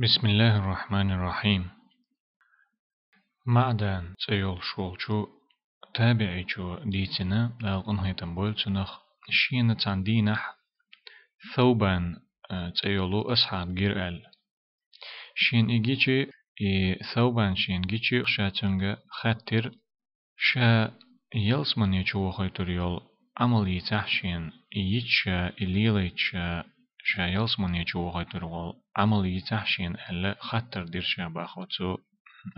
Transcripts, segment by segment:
بسم الله الرحمن الرحيم. معدان تيول شولشو تابعي جو ديتنا لاغن هيتن بولتنخ شين تاندينح ثوبان تيولو أصحاب جيرال شين إيجيشي ثوبان شين جيشي شاتنغ خاتر شا يلس من يشو خيتر يول عمل يتحشين يتشا إليليتشا شا يلس من يشو خيتر يول عمل يتحشين ألا خطر دير شابا خوتو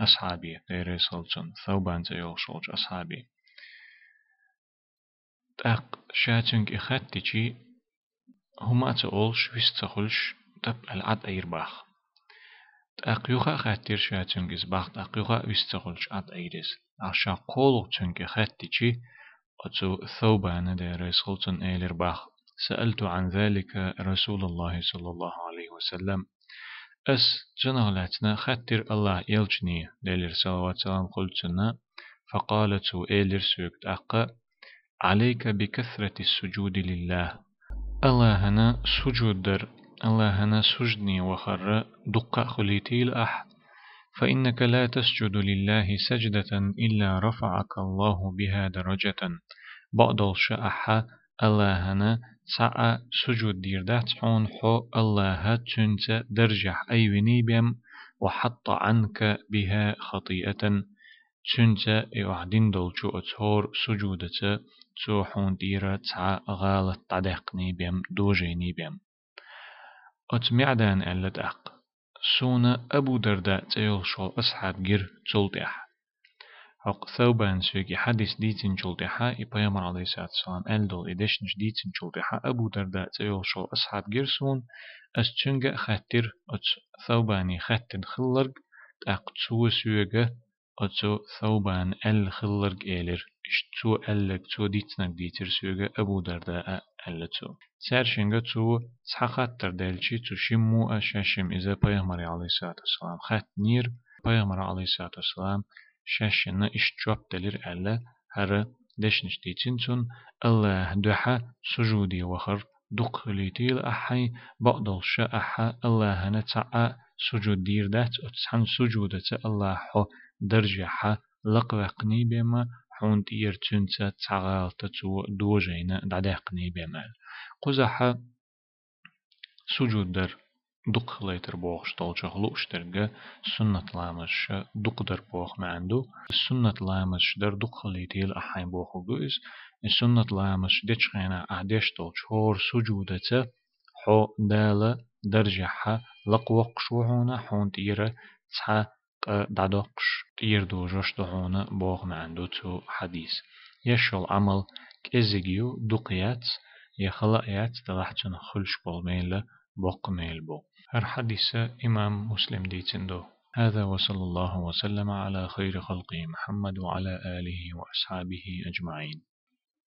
أصحابي غير سلطن ثوبان زيول شولج أصحابي تاق شاتنك إخاتيشي هما تقولش ويستخلش تب العد أيرباخ تاق يوخا خاتير شاتنك إزباخ تاق يوخا ويستخلش عد أيرز عشان قولو تنك إخاتيشي أتو ثوبان دير سلطن إيلرباخ سألت عن ذلك رسول الله صلى الله عليه وسلم. أس جنغلاتنا خطر الله يلجني ليلر صلوات سلام قلتنا. فقالت إيلر سوكت أقا عليك بكثرة السجود لله. الله هنا سجود در الله هنا سجدني وخر دقة خليتي الأح. فإنك لا تسجد لله سجدة إلا رفعك الله بها درجة. بعض الشأحة الله هنا سعى سجود دير دات حون حو الله تنت درجح أيوني بيم وحط عنك بها خطيئة تنت يوعدين دولشو أتهور سجودة تو حون ديرة تع غالة تعدقني بيم دوجيني بيم أتمعدان ألت أق سونا أبو درداء تيول شو أصحاب جر تلتح حق ثوبان سوكي حديث ديتين جلدحا إبايمر عليه الصلاة والسلام ألدول إدشنش ديتين جلدحا أبو درداء تيول شو أصحاب جرسون أستنجا خاتر ثوباني خاتر خلرق تاق تو سوغا أتو ثوبان أل خلرق إيلر اشتو ألق تو ديتنك ديتر سوغا أبو درداء ألتو سارشنجا تو تحقات تردالشي تو شمو أشاشم إذا بيغمر عليه الصلاة والسلام خات نير بيغمر عليه الصلاة والسلام شاشنا إشتشوب دلير ألا هر دشنش ديتنسون الله دحا سجودي وخر دق ليتيل أحي بقدل شا أحا الله نتعا سجود دير دات أتسحن سجودة الله حو درجة حا لقوقني بما حون تير تنسى تعالت تو دوجين دعدقني بما قزحا سجود در دق خليتر بوخش طولش خلوش درجة سنة لامش دق در بوخ ما عنده السنة لامش در دق خليتي الأحين بوخ جوز السنة لامش ديش خينا أعديش طولش هور سجودة حو دالة درجة حا لقوق شوهونا حون تيرة تحا دعدقش تير دوجوش دهونا بوخ ما عنده تو حديث يشل عمل كإزيجيو دقيات يخلقيات دلحجن خلش بالميلة بوق ميل بو هر إمام مسلم ديتندو. هذا وصلى الله وسلم على خير خلقه محمد وعلى آله وأصحابه أجمعين.